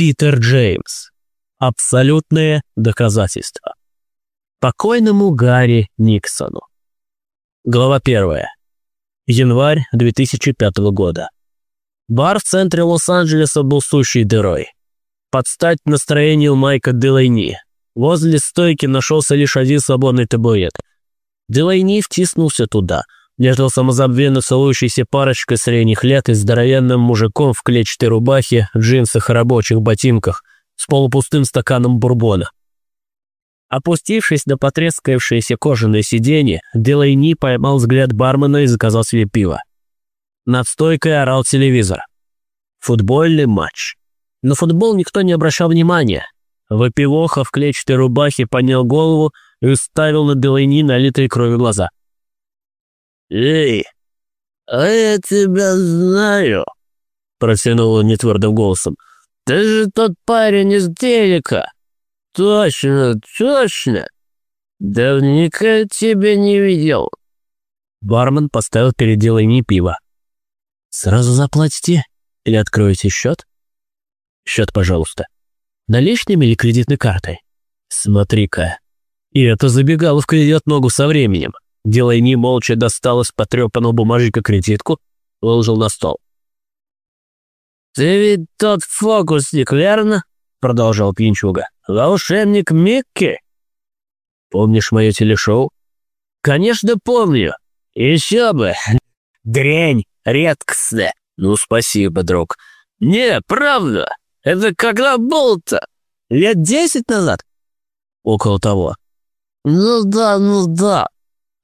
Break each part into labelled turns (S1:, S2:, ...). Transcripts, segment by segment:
S1: Питер Джеймс. Абсолютное доказательство. Покойному Гарри Никсону. Глава первая. Январь 2005 года. Бар в центре Лос-Анджелеса был сущей дырой. Под стать настроению Майка Делайни. Возле стойки нашелся лишь один свободный табурет. Делайни втиснулся туда – между самозабвенно целующейся парочкой средних лет и здоровенным мужиком в клетчатой рубахе, джинсах и рабочих ботинках с полупустым стаканом бурбона. Опустившись на потрескавшееся кожаное сиденье, Делайни поймал взгляд бармена и заказал себе пиво. Над стойкой орал телевизор. Футбольный матч. На футбол никто не обращал внимания. Выпивоха в клетчатой рубахе поднял голову и уставил на Делайни налитые кровью глаза –
S2: «Эй, а я тебя знаю!» Протянул он нетвердым голосом. «Ты же тот парень из телека!» «Точно, точно! Давненько тебя не видел!»
S1: Бармен поставил перед делами пиво. «Сразу заплатите или откроете счет?» «Счет, пожалуйста. Наличными или кредитной картой?» «Смотри-ка. И это забегаловка идет ногу со временем. Делайни молча достал из потрепанного бумажника кредитку, выложил на стол.
S2: «Ты ведь тот фокусник, верно?» — продолжал Пинчуга. «Волшебник Микки?»
S1: «Помнишь мое телешоу?»
S2: «Конечно помню. Еще бы. Дрянь редкостная. Ну, спасибо, друг. Не, правда. Это когда был-то? Лет десять назад?»
S1: «Около того».
S2: «Ну да, ну да.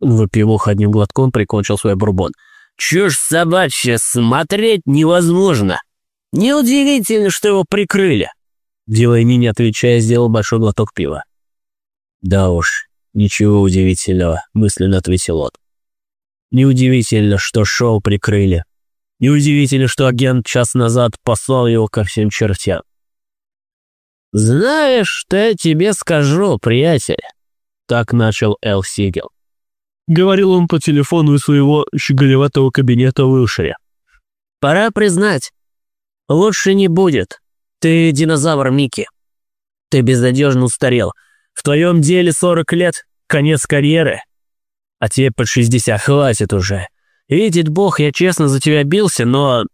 S1: Выпивух одним глотком прикончил свой бурбон.
S2: «Чушь собачья, смотреть невозможно. Неудивительно, что его прикрыли».
S1: Дилайни, не отвечая, сделал большой глоток пива. «Да уж, ничего удивительного», — мысленно ответил он. «Неудивительно, что шоу прикрыли. Неудивительно, что агент час назад послал его ко всем чертям».
S2: «Знаешь, что я тебе скажу, приятель?»
S1: Так начал Эл Сигел. Говорил он по телефону из своего щеголеватого кабинета в Илшире.
S2: «Пора признать, лучше не будет. Ты динозавр, Микки. Ты безнадежно устарел. В твоем деле 40 лет, конец карьеры. А тебе под 60 хватит уже. Видит Бог, я честно за тебя бился, но...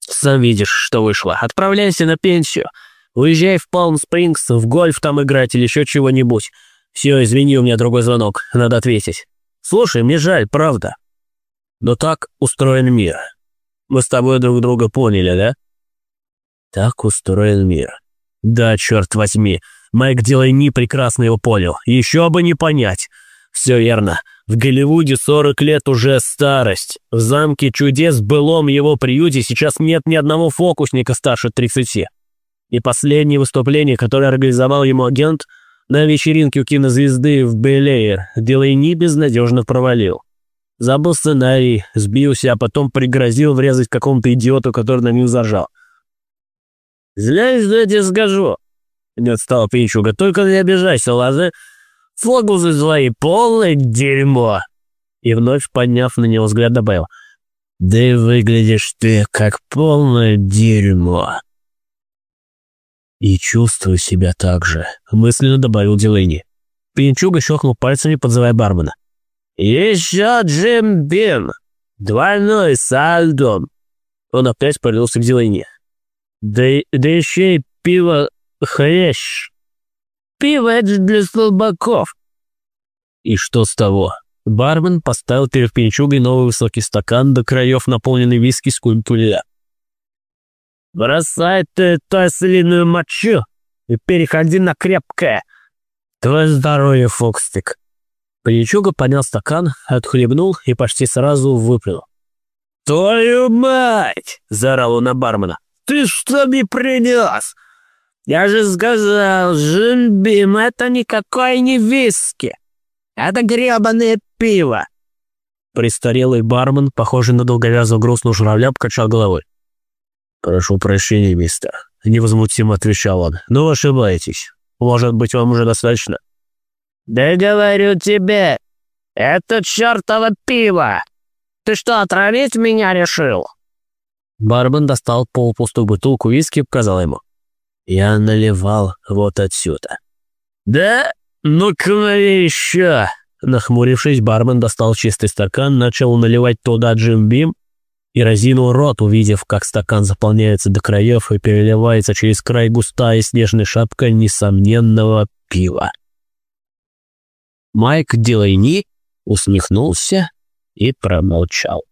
S2: Сам видишь, что вышло. Отправляйся на пенсию. Уезжай в Палм-Спрингс, в гольф там играть или еще чего-нибудь. Все, извини, у меня другой звонок, надо ответить. Слушай, мне жаль, правда. Но так устроен мир. Мы с тобой друг друга поняли, да?
S1: Так устроен мир.
S2: Да, черт возьми. Майк Дилайни прекрасно его понял. Еще бы не понять. Все верно. В Голливуде 40 лет уже старость. В замке чудес былом его приюте сейчас нет ни одного фокусника старше 30. И последнее выступление, которое организовал ему агент – на вечеринке у кинозвезды в Белэйр Делайни безнадежно провалил. Забыл сценарий, сбился, а потом пригрозил врезать какому-то идиоту, который на ним зажал. «Знаешь, что я тебе скажу?» Не отстал Пинчуга. «Только не обижайся, ладно? Фокусы свои полное дерьмо!» И вновь, подняв на него взгляд, добавил. «Да и выглядишь ты как полное дерьмо!»
S1: «И чувствую себя так же», — мысленно добавил Дилейни.
S2: Пинчуга щелкнул пальцами, подзывая бармена. «Еще Джим Бин! Двойной сальдом!» Он опять повернулся к Дилейни. «Да, да еще и пиво хрящ! Пиво — это для слабаков!»
S1: «И что с того?» Бармен поставил перед Пинчугой новый высокий стакан до краев, наполненный виски с культуля.
S2: Бросай ты ту ослиную мочу и переходи на крепкое. Твое здоровье, Фокстик.
S1: Пьячуга поднял стакан, отхлебнул и почти сразу выплюнул.
S2: «Твою мать!» – заорал он на бармена. «Ты что мне принес? Я же сказал, Джимбим, это никакой не виски. Это гребаное пиво!»
S1: Престарелый бармен, похожий на долговязого грустного журавля, покачал головой.
S2: «Прошу прощения, мистер», — невозмутимо отвечал он. «Но вы ошибаетесь. Может быть, вам уже достаточно?» «Да говорю тебе, это чертово пиво! Ты что, отравить меня решил?»
S1: Бармен достал полупустую бутылку виски и показал ему. Я наливал вот отсюда».
S2: «Да? Ну-ка еще!»
S1: Нахмурившись, бармен достал чистый стакан, начал наливать туда джимбим и разинул рот, увидев, как стакан заполняется до краев и переливается через край густая снежная шапка несомненного пива. Майк Дилайни усмехнулся и промолчал.